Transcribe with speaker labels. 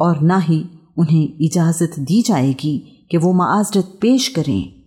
Speaker 1: और ना ही उन्हें इजाज़त दी जाएगी कि वो माजरत पेश करें।